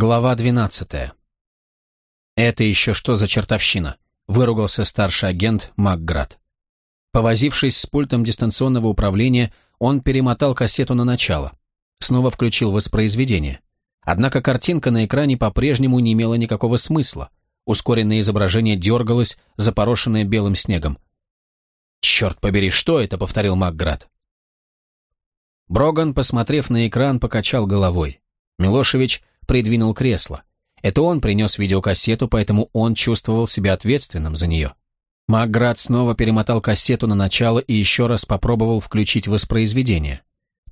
Глава 12. «Это еще что за чертовщина?» – выругался старший агент Макград. Повозившись с пультом дистанционного управления, он перемотал кассету на начало. Снова включил воспроизведение. Однако картинка на экране по-прежнему не имела никакого смысла. Ускоренное изображение дергалось, запорошенное белым снегом. «Черт побери, что это?» — повторил Макград. Броган, посмотрев на экран, покачал головой. Милошевич придвинул кресло. Это он принес видеокассету, поэтому он чувствовал себя ответственным за нее. Макград снова перемотал кассету на начало и еще раз попробовал включить воспроизведение.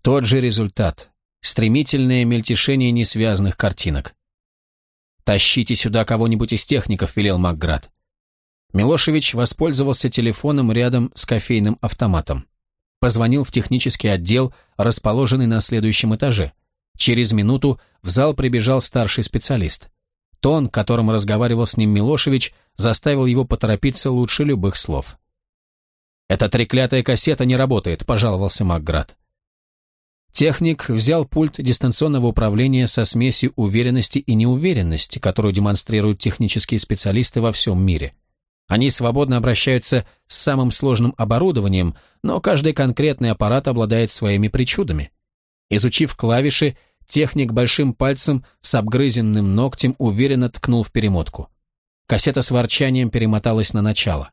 Тот же результат. Стремительное мельтешение несвязанных картинок. «Тащите сюда кого-нибудь из техников», — велел Макград. Милошевич воспользовался телефоном рядом с кофейным автоматом. Позвонил в технический отдел, расположенный на следующем этаже. Через минуту в зал прибежал старший специалист. Тон, которым разговаривал с ним Милошевич, заставил его поторопиться лучше любых слов. «Эта треклятая кассета не работает», — пожаловался Макград. Техник взял пульт дистанционного управления со смесью уверенности и неуверенности, которую демонстрируют технические специалисты во всем мире. Они свободно обращаются с самым сложным оборудованием, но каждый конкретный аппарат обладает своими причудами. Изучив клавиши, техник большим пальцем с обгрызенным ногтем уверенно ткнул в перемотку. Кассета с ворчанием перемоталась на начало.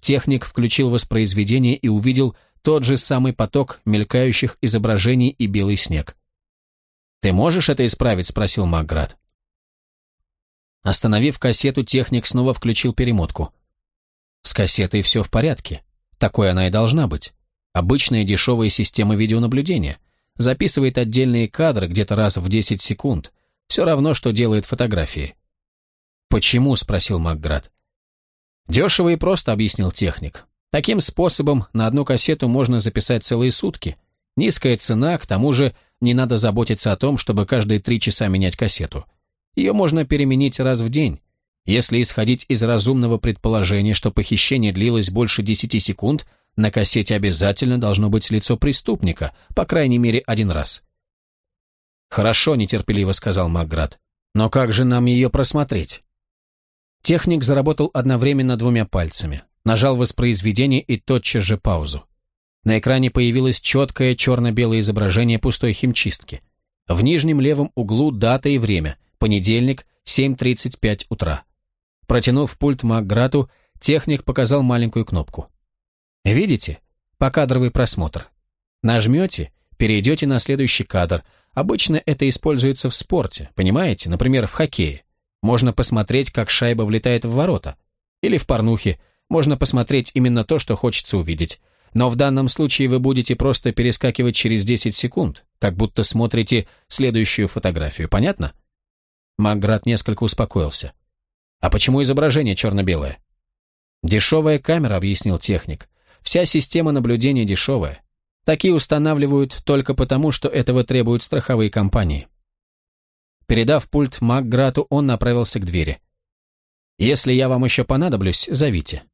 Техник включил воспроизведение и увидел тот же самый поток мелькающих изображений и белый снег. «Ты можешь это исправить?» – спросил Макград. Остановив кассету, техник снова включил перемотку. С кассетой все в порядке. Такой она и должна быть. Обычная дешевая система видеонаблюдения. Записывает отдельные кадры где-то раз в 10 секунд. Все равно, что делает фотографии. «Почему?» – спросил Макград. «Дешево и просто», – объяснил техник. «Таким способом на одну кассету можно записать целые сутки. Низкая цена, к тому же не надо заботиться о том, чтобы каждые три часа менять кассету. Ее можно переменить раз в день. Если исходить из разумного предположения, что похищение длилось больше 10 секунд, на кассете обязательно должно быть лицо преступника, по крайней мере, один раз. «Хорошо», — нетерпеливо сказал Макград. «Но как же нам ее просмотреть?» Техник заработал одновременно двумя пальцами, нажал воспроизведение и тотчас же паузу. На экране появилось четкое черно-белое изображение пустой химчистки. В нижнем левом углу дата и время, понедельник, 7.35 утра. Протянув пульт Макграту, техник показал маленькую кнопку. Видите? Покадровый просмотр. Нажмете, перейдете на следующий кадр. Обычно это используется в спорте, понимаете? Например, в хоккее. Можно посмотреть, как шайба влетает в ворота. Или в порнухе. Можно посмотреть именно то, что хочется увидеть. Но в данном случае вы будете просто перескакивать через 10 секунд, как будто смотрите следующую фотографию. Понятно? Макград несколько успокоился. А почему изображение черно-белое? Дешевая камера, объяснил техник. Вся система наблюдения дешевая. Такие устанавливают только потому, что этого требуют страховые компании. Передав пульт Макграту, он направился к двери. «Если я вам еще понадоблюсь, зовите».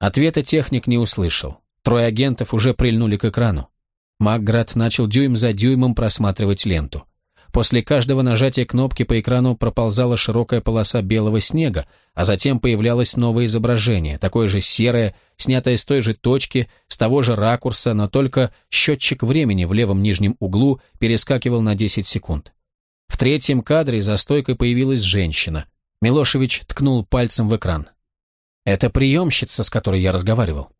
Ответа техник не услышал. Трое агентов уже прильнули к экрану. Макград начал дюйм за дюймом просматривать ленту. После каждого нажатия кнопки по экрану проползала широкая полоса белого снега, а затем появлялось новое изображение, такое же серое, снятое с той же точки, с того же ракурса, но только счетчик времени в левом нижнем углу перескакивал на 10 секунд. В третьем кадре за стойкой появилась женщина. Милошевич ткнул пальцем в экран. «Это приемщица, с которой я разговаривал».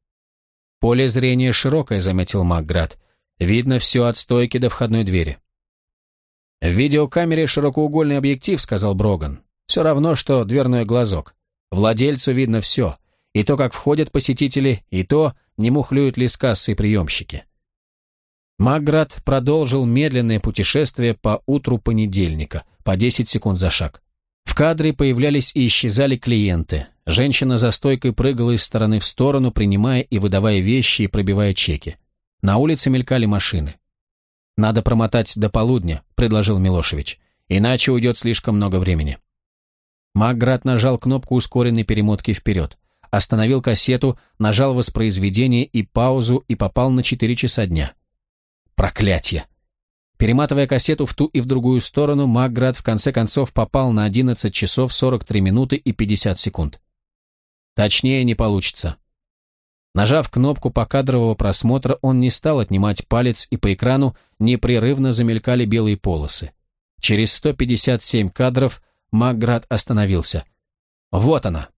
«Поле зрения широкое», — заметил Макград. «Видно все от стойки до входной двери». «В видеокамере широкоугольный объектив», — сказал Броган. «Все равно, что дверной глазок. Владельцу видно все. И то, как входят посетители, и то, не мухлюют ли с кассы приемщики». Макград продолжил медленное путешествие по утру понедельника, по 10 секунд за шаг. В кадре появлялись и исчезали клиенты. Женщина за стойкой прыгала из стороны в сторону, принимая и выдавая вещи и пробивая чеки. На улице мелькали машины. «Надо промотать до полудня», — предложил Милошевич. «Иначе уйдет слишком много времени». Макград нажал кнопку ускоренной перемотки вперед, остановил кассету, нажал воспроизведение и паузу и попал на 4 часа дня. Проклятье! Перематывая кассету в ту и в другую сторону, Макград в конце концов попал на 11 часов 43 минуты и 50 секунд. Точнее не получится. Нажав кнопку покадрового просмотра, он не стал отнимать палец, и по экрану непрерывно замелькали белые полосы. Через 157 кадров Макград остановился. Вот она.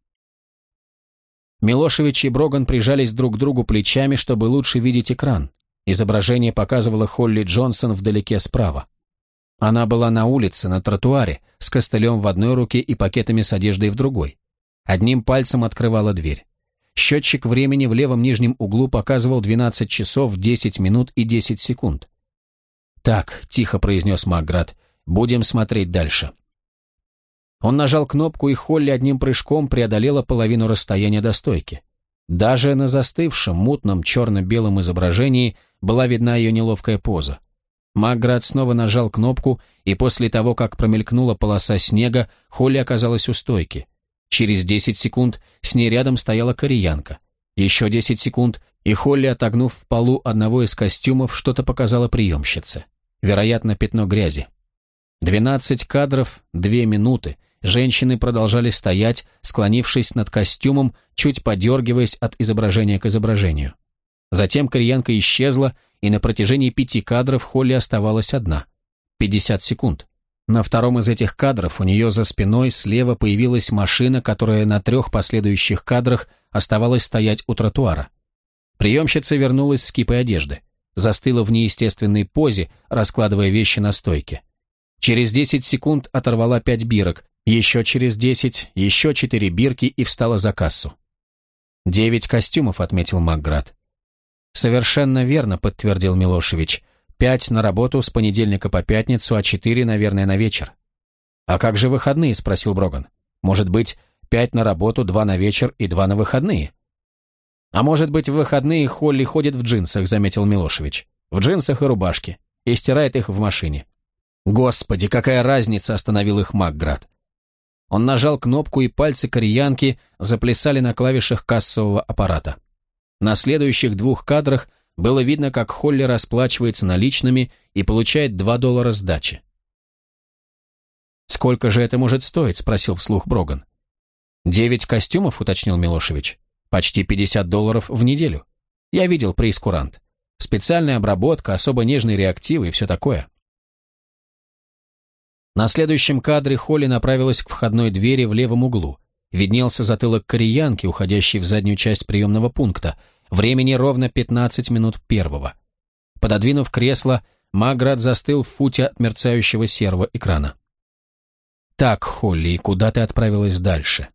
Милошевич и Броган прижались друг к другу плечами, чтобы лучше видеть экран. Изображение показывало Холли Джонсон вдалеке справа. Она была на улице, на тротуаре, с костылем в одной руке и пакетами с одеждой в другой. Одним пальцем открывала дверь. Счетчик времени в левом нижнем углу показывал 12 часов 10 минут и 10 секунд. «Так», — тихо произнес Макград, — «будем смотреть дальше». Он нажал кнопку, и Холли одним прыжком преодолела половину расстояния до стойки. Даже на застывшем, мутном, черно-белом изображении была видна ее неловкая поза. Макград снова нажал кнопку, и после того, как промелькнула полоса снега, Холли оказалась у стойки. Через 10 секунд с ней рядом стояла кореянка. Еще 10 секунд, и Холли, отогнув в полу одного из костюмов, что-то показала приемщице. Вероятно, пятно грязи. 12 кадров, 2 минуты, Женщины продолжали стоять, склонившись над костюмом, чуть подергиваясь от изображения к изображению. Затем кореянка исчезла, и на протяжении пяти кадров Холли оставалась одна. 50 секунд. На втором из этих кадров у нее за спиной слева появилась машина, которая на трех последующих кадрах оставалась стоять у тротуара. Приемщица вернулась с кипой одежды. Застыла в неестественной позе, раскладывая вещи на стойке. Через 10 секунд оторвала пять бирок, еще через десять, еще четыре бирки и встала за кассу. «Девять костюмов», — отметил Макград. «Совершенно верно», — подтвердил Милошевич. «Пять на работу с понедельника по пятницу, а четыре, наверное, на вечер». «А как же выходные?» — спросил Броган. «Может быть, пять на работу, два на вечер и два на выходные?» «А может быть, в выходные Холли ходит в джинсах», — заметил Милошевич. «В джинсах и рубашке. И стирает их в машине». «Господи, какая разница!» — остановил их Макград. Он нажал кнопку, и пальцы кореянки заплясали на клавишах кассового аппарата. На следующих двух кадрах было видно, как Холли расплачивается наличными и получает 2 доллара сдачи. «Сколько же это может стоить?» – спросил вслух Броган. «Девять костюмов», – уточнил Милошевич. «Почти 50 долларов в неделю. Я видел прейскурант. Специальная обработка, особо нежные реактивы и все такое». На следующем кадре Холли направилась к входной двери в левом углу. Виднелся затылок кореянки, уходящий в заднюю часть приемного пункта. Времени ровно 15 минут первого. Пододвинув кресло, Маград застыл в футе от мерцающего серого экрана. «Так, Холли, куда ты отправилась дальше?»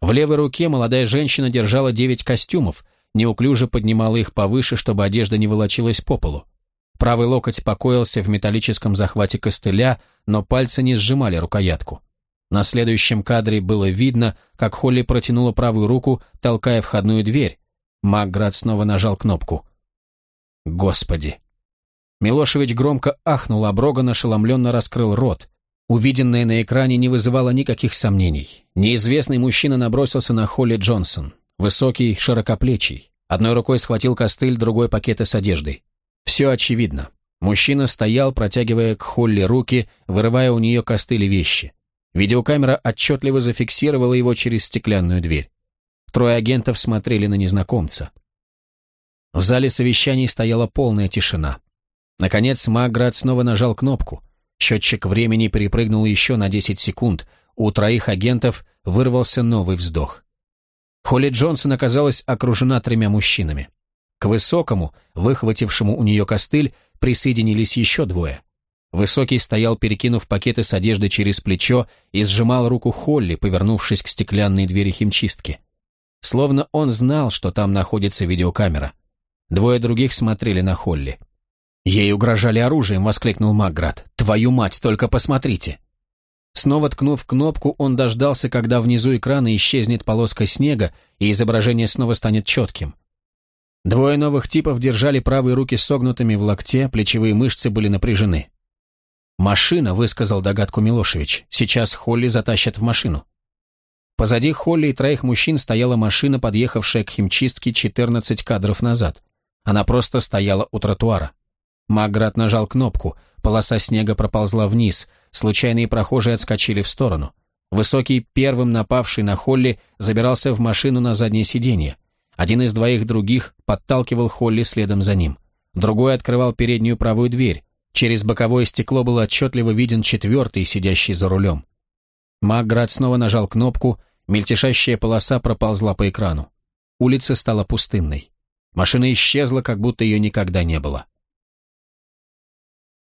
В левой руке молодая женщина держала девять костюмов, неуклюже поднимала их повыше, чтобы одежда не волочилась по полу. Правый локоть покоился в металлическом захвате костыля, но пальцы не сжимали рукоятку. На следующем кадре было видно, как Холли протянула правую руку, толкая входную дверь. Макград снова нажал кнопку. «Господи!» Милошевич громко ахнул, а Броган ошеломленно раскрыл рот. Увиденное на экране не вызывало никаких сомнений. Неизвестный мужчина набросился на Холли Джонсон. Высокий, широкоплечий. Одной рукой схватил костыль, другой пакеты с одеждой. Все очевидно. Мужчина стоял, протягивая к Холли руки, вырывая у нее костыли вещи. Видеокамера отчетливо зафиксировала его через стеклянную дверь. Трое агентов смотрели на незнакомца. В зале совещаний стояла полная тишина. Наконец Маград снова нажал кнопку. Счетчик времени перепрыгнул еще на 10 секунд. У троих агентов вырвался новый вздох. Холли Джонсон оказалась окружена тремя мужчинами. К высокому, выхватившему у нее костыль, присоединились еще двое. Высокий стоял, перекинув пакеты с одеждой через плечо и сжимал руку Холли, повернувшись к стеклянной двери химчистки. Словно он знал, что там находится видеокамера. Двое других смотрели на Холли. «Ей угрожали оружием», — воскликнул Макград. «Твою мать, только посмотрите!» Снова ткнув кнопку, он дождался, когда внизу экрана исчезнет полоска снега, и изображение снова станет четким. Двое новых типов держали правые руки согнутыми в локте, плечевые мышцы были напряжены. «Машина», — высказал догадку Милошевич. «Сейчас Холли затащат в машину». Позади Холли и троих мужчин стояла машина, подъехавшая к химчистке 14 кадров назад. Она просто стояла у тротуара. Маград нажал кнопку, полоса снега проползла вниз, случайные прохожие отскочили в сторону. Высокий, первым напавший на Холли, забирался в машину на заднее сиденье. Один из двоих других подталкивал Холли следом за ним. Другой открывал переднюю правую дверь. Через боковое стекло был отчетливо виден четвертый, сидящий за рулем. Макград снова нажал кнопку, мельтешащая полоса проползла по экрану. Улица стала пустынной. Машина исчезла, как будто ее никогда не было.